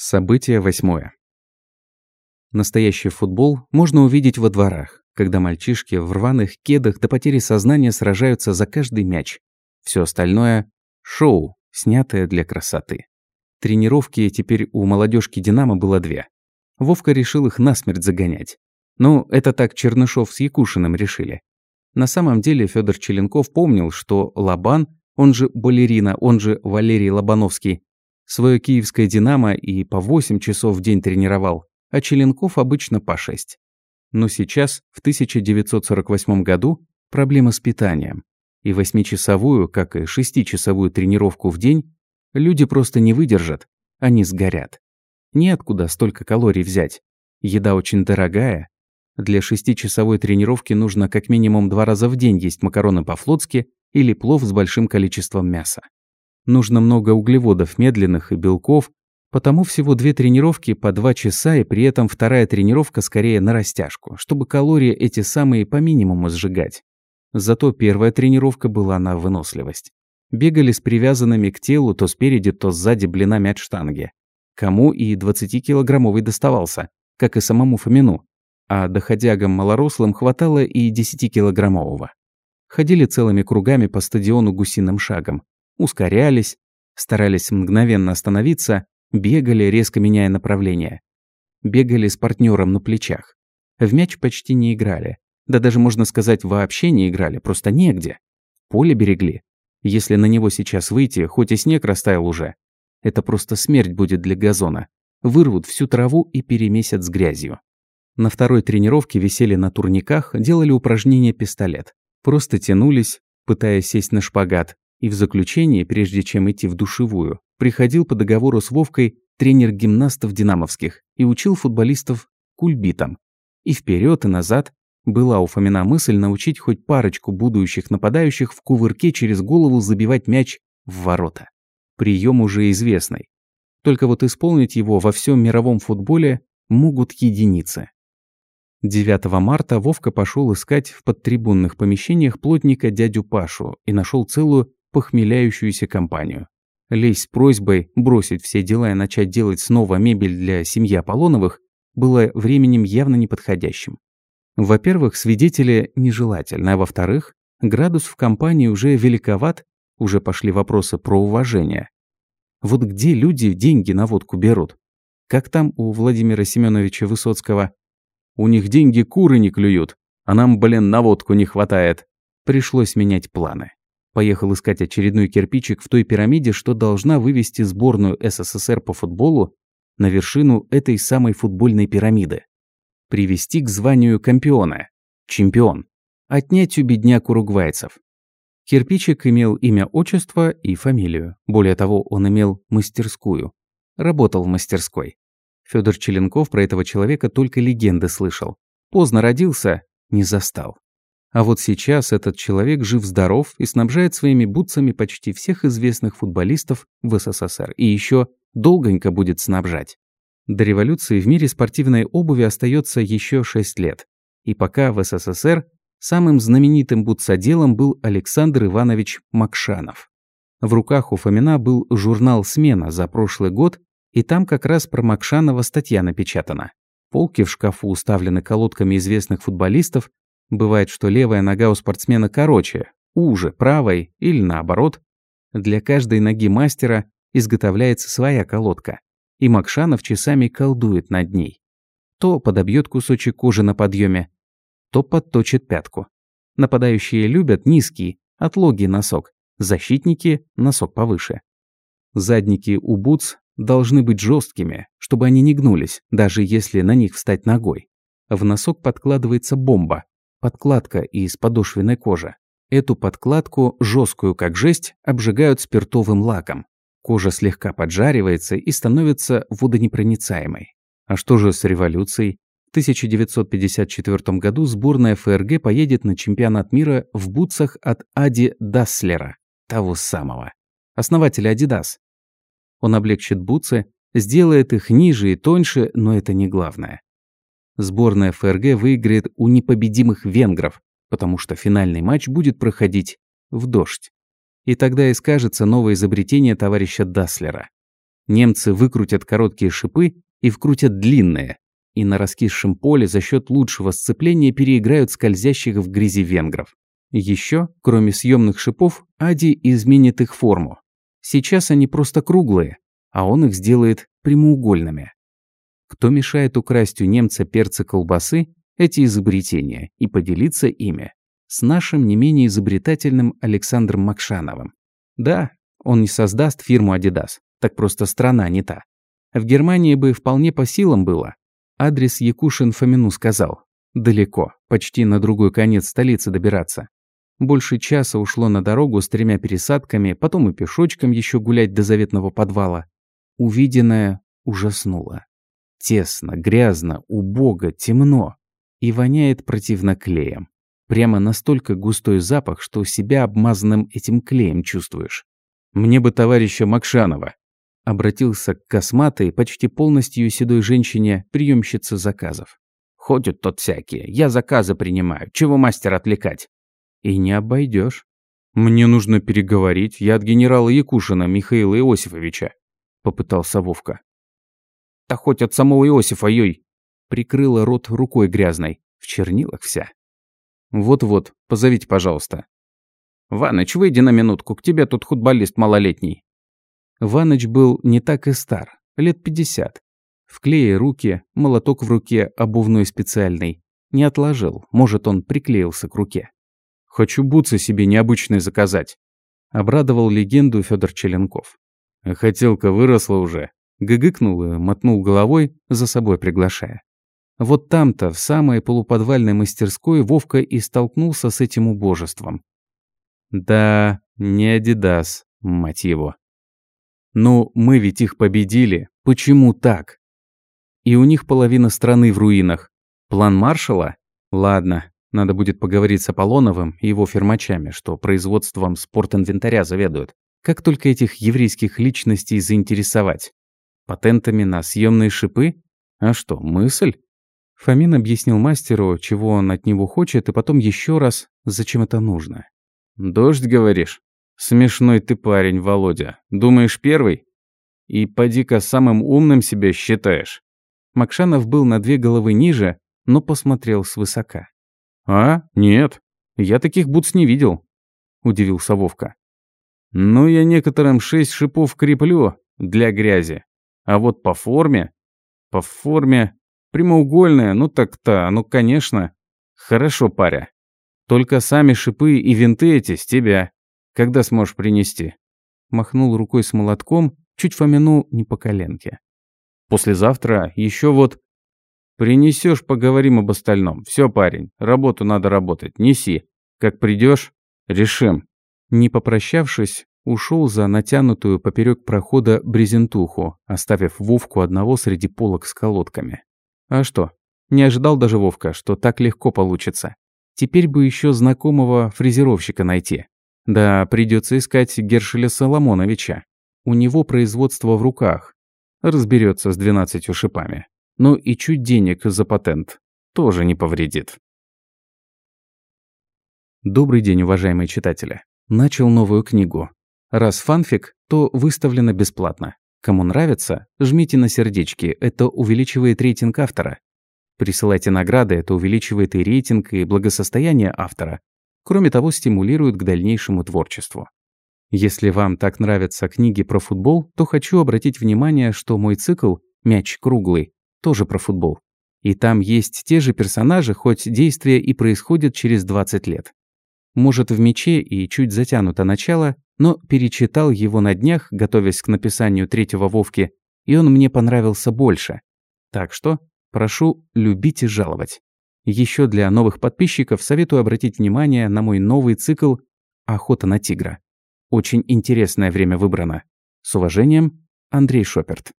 Событие восьмое. Настоящий футбол можно увидеть во дворах, когда мальчишки в рваных кедах до потери сознания сражаются за каждый мяч. Все остальное – шоу, снятое для красоты. Тренировки теперь у молодежки «Динамо» было две. Вовка решил их насмерть загонять. Ну, это так Чернышов с Якушиным решили. На самом деле Федор Челенков помнил, что Лобан, он же Балерина, он же Валерий Лобановский, Свое киевское «Динамо» и по 8 часов в день тренировал, а Челенков обычно по 6. Но сейчас, в 1948 году, проблема с питанием. И восьмичасовую, как и шестичасовую тренировку в день люди просто не выдержат, они сгорят. Неоткуда столько калорий взять. Еда очень дорогая. Для шестичасовой тренировки нужно как минимум два раза в день есть макароны по-флотски или плов с большим количеством мяса. Нужно много углеводов медленных и белков, потому всего две тренировки по два часа и при этом вторая тренировка скорее на растяжку, чтобы калории эти самые по минимуму сжигать. Зато первая тренировка была на выносливость. Бегали с привязанными к телу то спереди, то сзади блинами от штанги. Кому и 20-килограммовый доставался, как и самому Фомину. А доходягам малорослым хватало и 10-килограммового. Ходили целыми кругами по стадиону гусиным шагом ускорялись, старались мгновенно остановиться, бегали, резко меняя направление. Бегали с партнером на плечах. В мяч почти не играли. Да даже, можно сказать, вообще не играли, просто негде. Поле берегли. Если на него сейчас выйти, хоть и снег растаял уже, это просто смерть будет для газона. Вырвут всю траву и перемесят с грязью. На второй тренировке висели на турниках, делали упражнения пистолет. Просто тянулись, пытаясь сесть на шпагат, и в заключение, прежде чем идти в душевую, приходил по договору с Вовкой тренер гимнастов динамовских и учил футболистов кульбитам. И вперед и назад была у Фомина мысль научить хоть парочку будущих нападающих в кувырке через голову забивать мяч в ворота. Прием уже известный. Только вот исполнить его во всем мировом футболе могут единицы. 9 марта Вовка пошел искать в подтрибунных помещениях плотника дядю Пашу и нашел целую похмеляющуюся компанию. Лезть с просьбой бросить все дела и начать делать снова мебель для семьи Аполлоновых было временем явно неподходящим. Во-первых, свидетели нежелательны, а во-вторых, градус в компании уже великоват, уже пошли вопросы про уважение. Вот где люди деньги на водку берут? Как там у Владимира Семеновича Высоцкого? У них деньги куры не клюют, а нам, блин, на водку не хватает. Пришлось менять планы. Поехал искать очередной кирпичик в той пирамиде, что должна вывести сборную СССР по футболу на вершину этой самой футбольной пирамиды. Привести к званию кампиона, чемпион, отнять у бедняк уругвайцев. Кирпичик имел имя, отчество и фамилию. Более того, он имел мастерскую. Работал в мастерской. Федор Челенков про этого человека только легенды слышал. Поздно родился, не застал. А вот сейчас этот человек жив-здоров и снабжает своими бутсами почти всех известных футболистов в СССР. И еще долгонько будет снабжать. До революции в мире спортивной обуви остается еще 6 лет. И пока в СССР самым знаменитым бутсоделом был Александр Иванович Макшанов. В руках у Фомина был журнал «Смена» за прошлый год, и там как раз про Макшанова статья напечатана. Полки в шкафу уставлены колодками известных футболистов, Бывает, что левая нога у спортсмена короче, уже правой или наоборот. Для каждой ноги мастера изготовляется своя колодка, и Макшанов часами колдует над ней. То подобьет кусочек кожи на подъеме, то подточит пятку. Нападающие любят низкий, отлогий носок, защитники – носок повыше. Задники у бутс должны быть жесткими, чтобы они не гнулись, даже если на них встать ногой. В носок подкладывается бомба, подкладка из подошвенной кожи. Эту подкладку, жесткую как жесть, обжигают спиртовым лаком. Кожа слегка поджаривается и становится водонепроницаемой. А что же с революцией? В 1954 году сборная ФРГ поедет на чемпионат мира в бутсах от Ади Даслера, того самого, основателя Адидас. Он облегчит бутсы, сделает их ниже и тоньше, но это не главное. Сборная ФРГ выиграет у непобедимых венгров, потому что финальный матч будет проходить в дождь. И тогда и скажется новое изобретение товарища Даслера. Немцы выкрутят короткие шипы и вкрутят длинные, и на раскисшем поле за счет лучшего сцепления переиграют скользящих в грязи венгров. Еще, кроме съемных шипов, Ади изменит их форму. Сейчас они просто круглые, а он их сделает прямоугольными. Кто мешает украсть у немца перцы колбасы, эти изобретения, и поделиться ими с нашим не менее изобретательным Александром Макшановым. Да, он не создаст фирму Adidas, так просто страна не та. В Германии бы вполне по силам было. Адрес Якушин Фомину сказал. Далеко, почти на другой конец столицы добираться. Больше часа ушло на дорогу с тремя пересадками, потом и пешочком еще гулять до заветного подвала. Увиденное ужаснуло. Тесно, грязно, убого, темно. И воняет противно клеем. Прямо настолько густой запах, что себя обмазанным этим клеем чувствуешь. Мне бы товарища Макшанова. Обратился к косматой, почти полностью седой женщине, приемщице заказов. Ходят тот всякие. Я заказы принимаю. Чего мастер отвлекать? И не обойдешь. Мне нужно переговорить. Я от генерала Якушина Михаила Иосифовича. Попытался Вовка. Да хоть от самого Иосифа, ёй. Прикрыла рот рукой грязной. В чернилах вся. Вот-вот, позовите, пожалуйста. Ваныч, выйди на минутку, к тебе тут футболист малолетний. Ваныч был не так и стар, лет пятьдесят. В клее руки, молоток в руке, обувной специальный. Не отложил, может, он приклеился к руке. «Хочу бутсы себе необычные заказать», — обрадовал легенду Федор Челенков. Хотелка выросла уже. Гыгыкнул и мотнул головой, за собой приглашая. Вот там-то, в самой полуподвальной мастерской, Вовка и столкнулся с этим убожеством. Да, не Адидас, мать его. Ну, мы ведь их победили. Почему так? И у них половина страны в руинах. План маршала? Ладно, надо будет поговорить с Аполлоновым и его фермачами, что производством спортинвентаря заведуют. Как только этих еврейских личностей заинтересовать? Патентами на съемные шипы? А что, мысль? Фомин объяснил мастеру, чего он от него хочет, и потом еще раз, зачем это нужно. «Дождь, говоришь? Смешной ты парень, Володя. Думаешь, первый? И поди-ка самым умным себя считаешь». Макшанов был на две головы ниже, но посмотрел свысока. «А? Нет. Я таких бутс не видел», – удивился Вовка. «Ну, я некоторым шесть шипов креплю для грязи. А вот по форме... По форме... Прямоугольная, ну так-то, ну конечно. Хорошо, паря. Только сами шипы и винты эти с тебя. Когда сможешь принести?» Махнул рукой с молотком, чуть Фомину не по коленке. «Послезавтра еще вот...» «Принесешь, поговорим об остальном. Все, парень, работу надо работать. Неси. Как придешь, решим». Не попрощавшись, ушел за натянутую поперек прохода брезентуху, оставив Вовку одного среди полок с колодками. А что? Не ожидал даже Вовка, что так легко получится. Теперь бы еще знакомого фрезеровщика найти. Да, придется искать Гершеля Соломоновича. У него производство в руках. Разберется с двенадцатью шипами. Ну и чуть денег за патент. Тоже не повредит. Добрый день, уважаемые читатели. Начал новую книгу. Раз фанфик, то выставлено бесплатно. Кому нравится, жмите на сердечки, это увеличивает рейтинг автора. Присылайте награды, это увеличивает и рейтинг, и благосостояние автора. Кроме того, стимулирует к дальнейшему творчеству. Если вам так нравятся книги про футбол, то хочу обратить внимание, что мой цикл «Мяч круглый» тоже про футбол. И там есть те же персонажи, хоть действие и происходит через 20 лет. Может, в мече и чуть затянуто начало, но перечитал его на днях, готовясь к написанию третьего Вовки, и он мне понравился больше. Так что прошу любить и жаловать. Еще для новых подписчиков советую обратить внимание на мой новый цикл «Охота на тигра». Очень интересное время выбрано. С уважением, Андрей Шоперт.